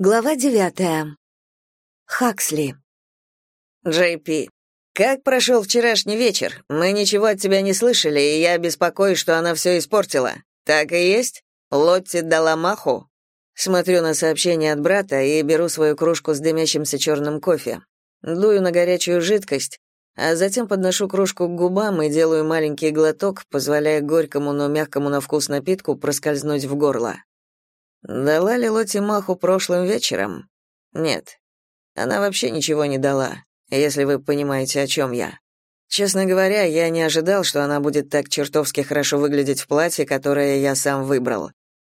Глава девятая. Хаксли. Джей Пи, как прошел вчерашний вечер? Мы ничего от тебя не слышали, и я беспокоюсь, что она все испортила. Так и есть? Лотти дала маху? Смотрю на сообщение от брата и беру свою кружку с дымящимся черным кофе. Дую на горячую жидкость, а затем подношу кружку к губам и делаю маленький глоток, позволяя горькому, но мягкому на вкус напитку проскользнуть в горло. Дала ли Лоти маху прошлым вечером? Нет. Она вообще ничего не дала, если вы понимаете, о чем я. Честно говоря, я не ожидал, что она будет так чертовски хорошо выглядеть в платье, которое я сам выбрал.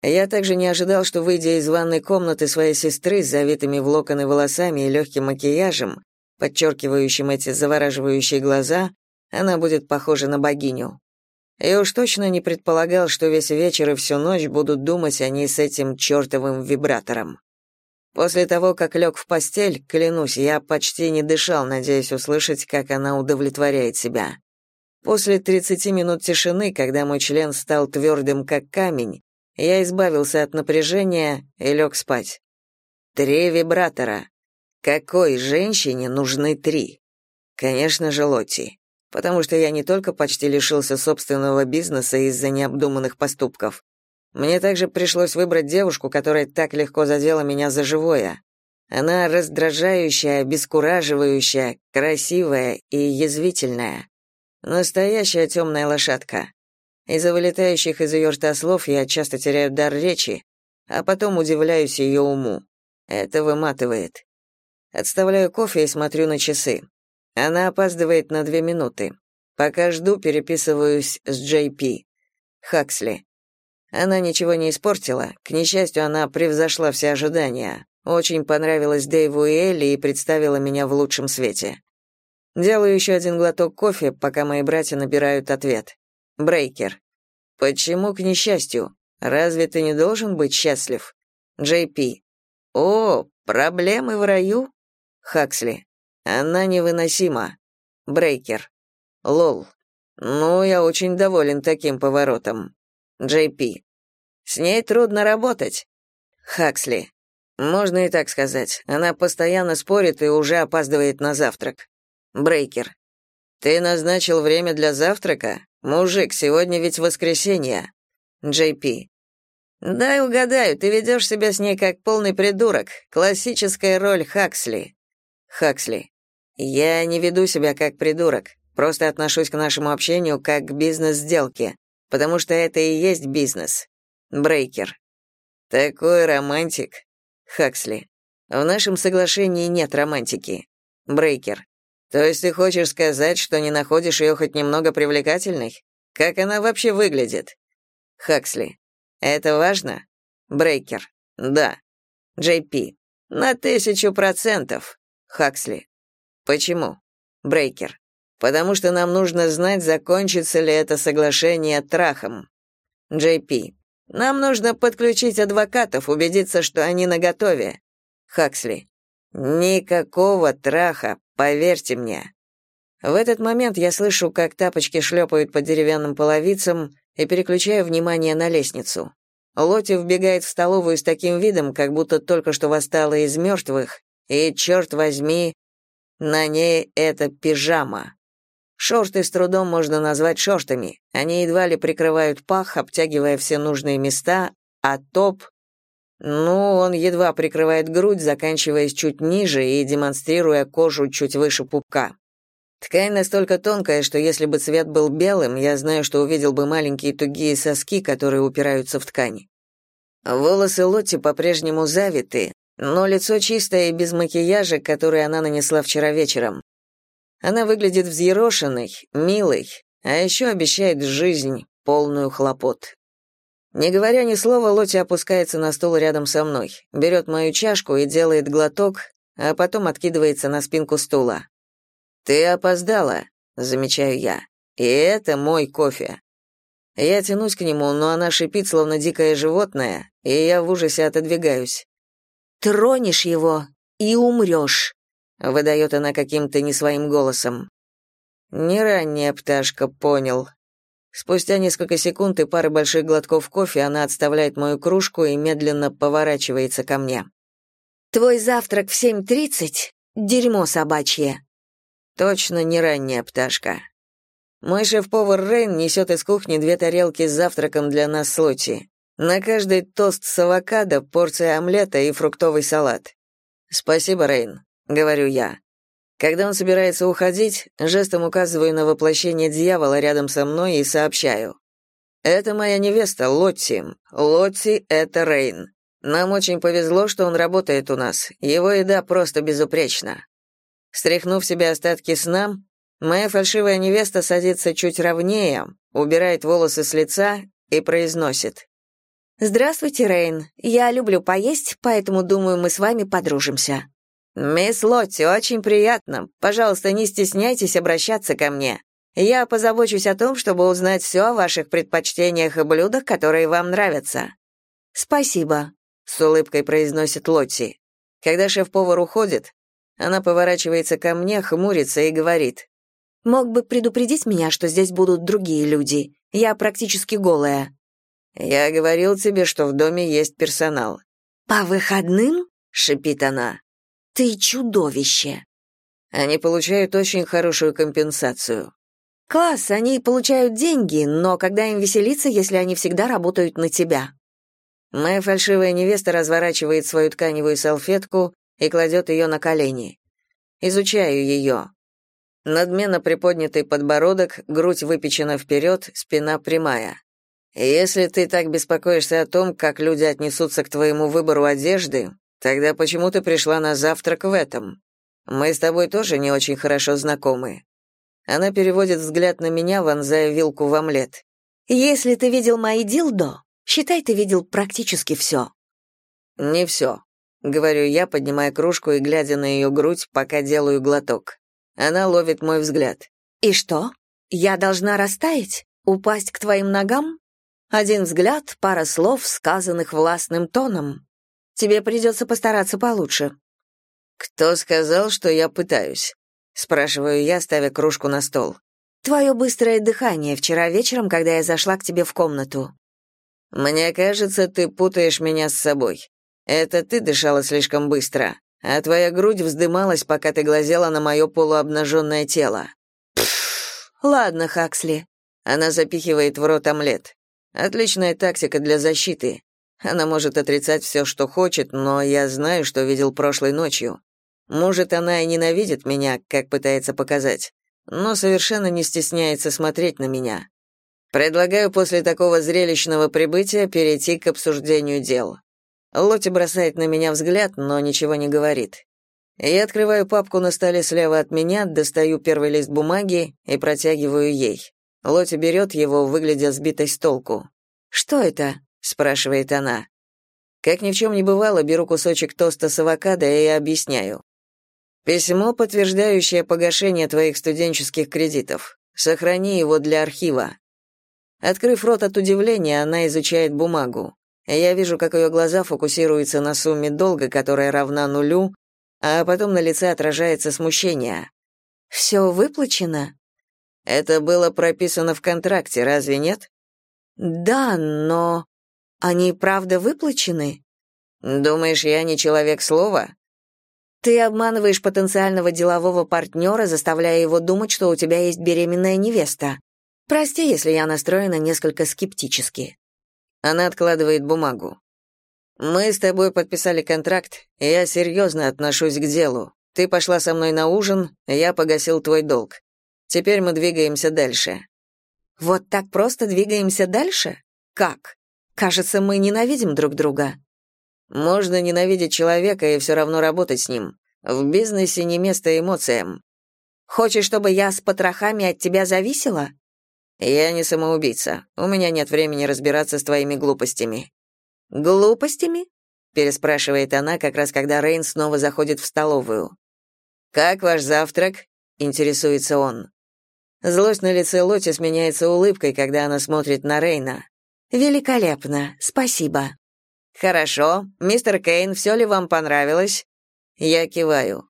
Я также не ожидал, что, выйдя из ванной комнаты своей сестры с завитыми в локоны волосами и легким макияжем, подчеркивающим эти завораживающие глаза, она будет похожа на богиню. Я уж точно не предполагал, что весь вечер и всю ночь будут думать они с этим чертовым вибратором. После того, как лег в постель, клянусь, я почти не дышал, надеясь услышать, как она удовлетворяет себя. После 30 минут тишины, когда мой член стал твердым, как камень, я избавился от напряжения и лег спать. Три вибратора. Какой женщине нужны три? Конечно же, Лотти потому что я не только почти лишился собственного бизнеса из-за необдуманных поступков. Мне также пришлось выбрать девушку, которая так легко задела меня за живое. Она раздражающая, бескураживающая, красивая и язвительная. Настоящая темная лошадка. Из-за вылетающих из ее рта слов я часто теряю дар речи, а потом удивляюсь ее уму. Это выматывает. Отставляю кофе и смотрю на часы. Она опаздывает на две минуты. Пока жду, переписываюсь с Джей Пи. Хаксли. Она ничего не испортила. К несчастью, она превзошла все ожидания. Очень понравилась Дэйву и Элли и представила меня в лучшем свете. Делаю еще один глоток кофе, пока мои братья набирают ответ. Брейкер. Почему к несчастью? Разве ты не должен быть счастлив? Джей Пи. О, проблемы в раю? Хаксли. Она невыносима. Брейкер. Лол. Ну, я очень доволен таким поворотом. Джей Пи. С ней трудно работать. Хаксли. Можно и так сказать. Она постоянно спорит и уже опаздывает на завтрак. Брейкер. Ты назначил время для завтрака? Мужик, сегодня ведь воскресенье. Джей Пи. Дай угадаю, ты ведешь себя с ней как полный придурок. Классическая роль Хаксли. Хаксли. Я не веду себя как придурок. Просто отношусь к нашему общению как к бизнес-сделке, потому что это и есть бизнес. Брейкер. Такой романтик. Хаксли. В нашем соглашении нет романтики. Брейкер. То есть ты хочешь сказать, что не находишь ее хоть немного привлекательной? Как она вообще выглядит? Хаксли. Это важно? Брейкер. Да. Джей Пи. На тысячу процентов. Хаксли. Почему? Брейкер. Потому что нам нужно знать, закончится ли это соглашение трахом. Джей Пи. Нам нужно подключить адвокатов, убедиться, что они наготове. Хаксли. Никакого траха, поверьте мне. В этот момент я слышу, как тапочки шлепают по деревянным половицам и переключаю внимание на лестницу. Лоти вбегает в столовую с таким видом, как будто только что восстала из мертвых, и, черт возьми, на ней это пижама. Шорты с трудом можно назвать шортами. Они едва ли прикрывают пах, обтягивая все нужные места, а топ... Ну, он едва прикрывает грудь, заканчиваясь чуть ниже и демонстрируя кожу чуть выше пупка. Ткань настолько тонкая, что если бы цвет был белым, я знаю, что увидел бы маленькие тугие соски, которые упираются в ткань. Волосы Лотти по-прежнему завиты, но лицо чистое и без макияжа, который она нанесла вчера вечером. Она выглядит взъерошенной, милой, а еще обещает жизнь, полную хлопот. Не говоря ни слова, Лоти опускается на стул рядом со мной, берет мою чашку и делает глоток, а потом откидывается на спинку стула. «Ты опоздала», — замечаю я, — «и это мой кофе». Я тянусь к нему, но она шипит, словно дикое животное, и я в ужасе отодвигаюсь. Тронешь его и умрешь», — выдает она каким-то не своим голосом. «Не ранняя пташка, понял». Спустя несколько секунд и пары больших глотков кофе она отставляет мою кружку и медленно поворачивается ко мне. Твой завтрак в 7.30 — дерьмо собачье. Точно не ранняя пташка. Мой шеф-повар Рейн несет из кухни две тарелки с завтраком для нас с Лоти. На каждый тост с авокадо, порция омлета и фруктовый салат. «Спасибо, Рейн», — говорю я. Когда он собирается уходить, жестом указываю на воплощение дьявола рядом со мной и сообщаю. «Это моя невеста, Лотти. Лотти — это Рейн. Нам очень повезло, что он работает у нас. Его еда просто безупречна». Стряхнув себе остатки сна, Моя фальшивая невеста садится чуть ровнее, убирает волосы с лица и произносит. «Здравствуйте, Рейн. Я люблю поесть, поэтому, думаю, мы с вами подружимся». «Мисс Лотти, очень приятно. Пожалуйста, не стесняйтесь обращаться ко мне. Я позабочусь о том, чтобы узнать все о ваших предпочтениях и блюдах, которые вам нравятся». «Спасибо», — с улыбкой произносит Лотти. Когда шеф-повар уходит, она поворачивается ко мне, хмурится и говорит. Мог бы предупредить меня, что здесь будут другие люди. Я практически голая». «Я говорил тебе, что в доме есть персонал». «По выходным?» — шипит она. «Ты чудовище!» Они получают очень хорошую компенсацию. «Класс, они получают деньги, но когда им веселиться, если они всегда работают на тебя?» Моя фальшивая невеста разворачивает свою тканевую салфетку и кладет ее на колени. Изучаю ее. Надменно приподнятый подбородок, грудь выпечена вперед, спина прямая. Если ты так беспокоишься о том, как люди отнесутся к твоему выбору одежды, тогда почему ты пришла на завтрак в этом? Мы с тобой тоже не очень хорошо знакомы. Она переводит взгляд на меня, вонзая вилку в омлет. Если ты видел мои дилдо, считай, ты видел практически все». Не все, говорю я, поднимая кружку и глядя на ее грудь, пока делаю глоток. Она ловит мой взгляд. «И что? Я должна растаять? Упасть к твоим ногам? Один взгляд, пара слов, сказанных властным тоном. Тебе придется постараться получше». «Кто сказал, что я пытаюсь?» — спрашиваю я, ставя кружку на стол. «Твое быстрое дыхание вчера вечером, когда я зашла к тебе в комнату». «Мне кажется, ты путаешь меня с собой. Это ты дышала слишком быстро а твоя грудь вздымалась, пока ты глазела на мое полуобнаженное тело. Пф, ладно, Хаксли. Она запихивает в рот омлет. Отличная тактика для защиты. Она может отрицать все, что хочет, но я знаю, что видел прошлой ночью. Может, она и ненавидит меня, как пытается показать, но совершенно не стесняется смотреть на меня. Предлагаю после такого зрелищного прибытия перейти к обсуждению дел. Лоти бросает на меня взгляд, но ничего не говорит. Я открываю папку на столе слева от меня, достаю первый лист бумаги и протягиваю ей. Лоти берет его, выглядя сбитой с толку. «Что это?» — спрашивает она. Как ни в чем не бывало, беру кусочек тоста с авокадо и объясняю. «Письмо, подтверждающее погашение твоих студенческих кредитов. Сохрани его для архива». Открыв рот от удивления, она изучает бумагу. Я вижу, как ее глаза фокусируются на сумме долга, которая равна нулю, а потом на лице отражается смущение. «Все выплачено?» «Это было прописано в контракте, разве нет?» «Да, но они правда выплачены?» «Думаешь, я не человек слова?» «Ты обманываешь потенциального делового партнера, заставляя его думать, что у тебя есть беременная невеста. Прости, если я настроена несколько скептически». Она откладывает бумагу. Мы с тобой подписали контракт, и я серьезно отношусь к делу. Ты пошла со мной на ужин, я погасил твой долг. Теперь мы двигаемся дальше. Вот так просто двигаемся дальше? Как? Кажется, мы ненавидим друг друга. Можно ненавидеть человека и все равно работать с ним. В бизнесе не место эмоциям. Хочешь, чтобы я с потрохами от тебя зависела? «Я не самоубийца. У меня нет времени разбираться с твоими глупостями». «Глупостями?» — переспрашивает она, как раз когда Рейн снова заходит в столовую. «Как ваш завтрак?» — интересуется он. Злость на лице Лоти сменяется улыбкой, когда она смотрит на Рейна. «Великолепно. Спасибо». «Хорошо. Мистер Кейн, все ли вам понравилось?» Я киваю.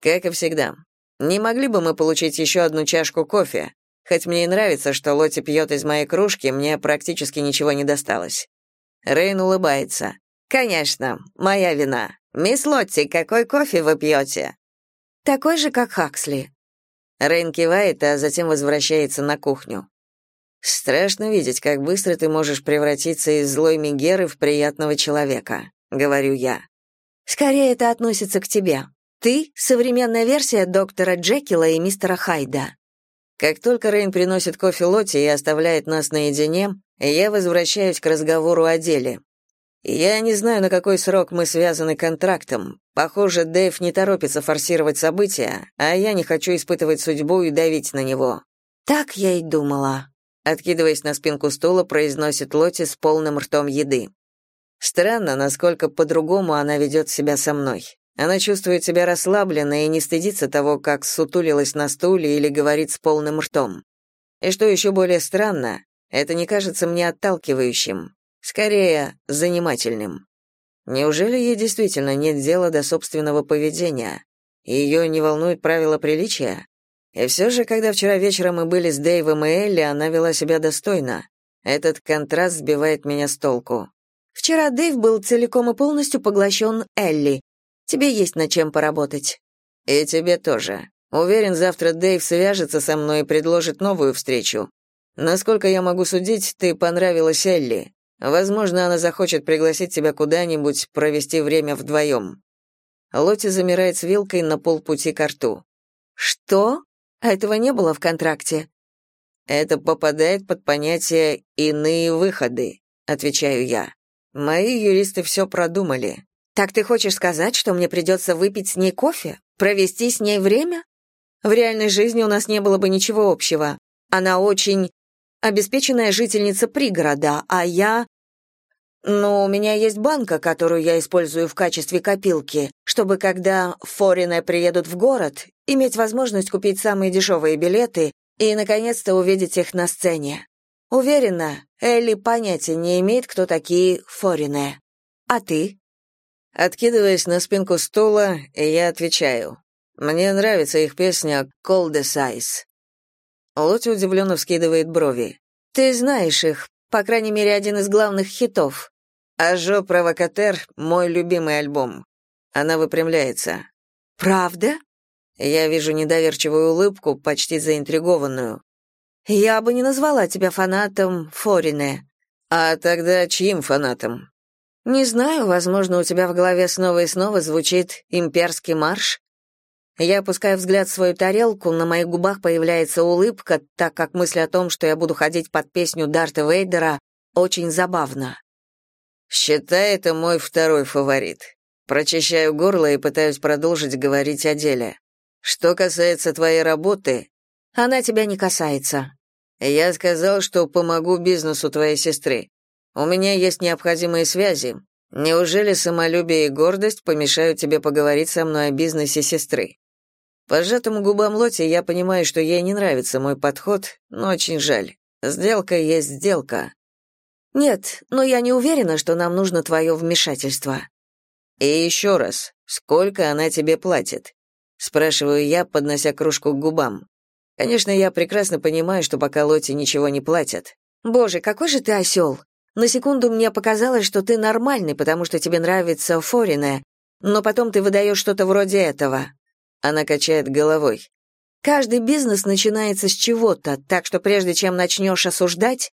«Как и всегда. Не могли бы мы получить еще одну чашку кофе? Хоть мне и нравится, что Лоти пьет из моей кружки, мне практически ничего не досталось. Рейн улыбается. «Конечно, моя вина. Мисс Лотти, какой кофе вы пьете?» «Такой же, как Хаксли». Рейн кивает, а затем возвращается на кухню. «Страшно видеть, как быстро ты можешь превратиться из злой Мегеры в приятного человека», — говорю я. «Скорее это относится к тебе. Ты — современная версия доктора Джекила и мистера Хайда». Как только Рейн приносит кофе Лотти и оставляет нас наедине, я возвращаюсь к разговору о деле. Я не знаю, на какой срок мы связаны контрактом. Похоже, Дэйв не торопится форсировать события, а я не хочу испытывать судьбу и давить на него. Так я и думала. Откидываясь на спинку стула, произносит Лоти с полным ртом еды. Странно, насколько по-другому она ведет себя со мной. Она чувствует себя расслабленно и не стыдится того, как сутулилась на стуле или говорит с полным ртом. И что еще более странно, это не кажется мне отталкивающим. Скорее, занимательным. Неужели ей действительно нет дела до собственного поведения? Ее не волнует правила приличия? И все же, когда вчера вечером мы были с Дэйвом и Элли, она вела себя достойно. Этот контраст сбивает меня с толку. Вчера Дэйв был целиком и полностью поглощен Элли. Тебе есть над чем поработать. И тебе тоже. Уверен, завтра Дэйв свяжется со мной и предложит новую встречу. Насколько я могу судить, ты понравилась Элли. Возможно, она захочет пригласить тебя куда-нибудь провести время вдвоем». Лотти замирает с вилкой на полпути к рту. «Что? Этого не было в контракте?» «Это попадает под понятие «иные выходы», — отвечаю я. «Мои юристы все продумали». «Так ты хочешь сказать, что мне придется выпить с ней кофе? Провести с ней время? В реальной жизни у нас не было бы ничего общего. Она очень обеспеченная жительница пригорода, а я... Но у меня есть банка, которую я использую в качестве копилки, чтобы, когда форины приедут в город, иметь возможность купить самые дешевые билеты и, наконец-то, увидеть их на сцене. Уверена, Элли понятия не имеет, кто такие форины. А ты? Откидываясь на спинку стула, я отвечаю. Мне нравится их песня «Cold as Ice». Лоти удивленно вскидывает брови. «Ты знаешь их, по крайней мере, один из главных хитов». «Ажо Провокатер» — мой любимый альбом. Она выпрямляется. «Правда?» Я вижу недоверчивую улыбку, почти заинтригованную. «Я бы не назвала тебя фанатом Форине». «А тогда чьим фанатом?» «Не знаю, возможно, у тебя в голове снова и снова звучит имперский марш. Я опускаю взгляд в свою тарелку, на моих губах появляется улыбка, так как мысль о том, что я буду ходить под песню Дарта Вейдера, очень забавна. «Считай, это мой второй фаворит. Прочищаю горло и пытаюсь продолжить говорить о деле. Что касается твоей работы...» «Она тебя не касается». «Я сказал, что помогу бизнесу твоей сестры. У меня есть необходимые связи. Неужели самолюбие и гордость помешают тебе поговорить со мной о бизнесе сестры?» По сжатым губам Лоти я понимаю, что ей не нравится мой подход, но очень жаль. Сделка есть сделка. Нет, но я не уверена, что нам нужно твое вмешательство. И еще раз, сколько она тебе платит? Спрашиваю я, поднося кружку к губам. Конечно, я прекрасно понимаю, что пока Лоти ничего не платят. Боже, какой же ты осел! На секунду мне показалось, что ты нормальный, потому что тебе нравится Форине, но потом ты выдаешь что-то вроде этого. Она качает головой. Каждый бизнес начинается с чего-то, так что прежде чем начнешь осуждать...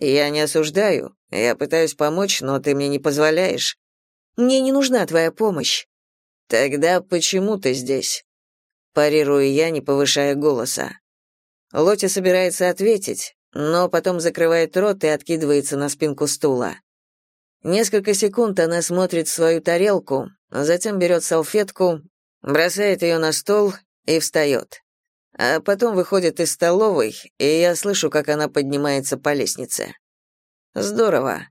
Я не осуждаю. Я пытаюсь помочь, но ты мне не позволяешь. Мне не нужна твоя помощь. Тогда почему ты здесь? Парирую я, не повышая голоса. Лоти собирается ответить, но потом закрывает рот и откидывается на спинку стула. Несколько секунд она смотрит в свою тарелку, затем берет салфетку бросает ее на стол и встает. А потом выходит из столовой, и я слышу, как она поднимается по лестнице. Здорово.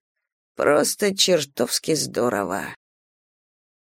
Просто чертовски здорово.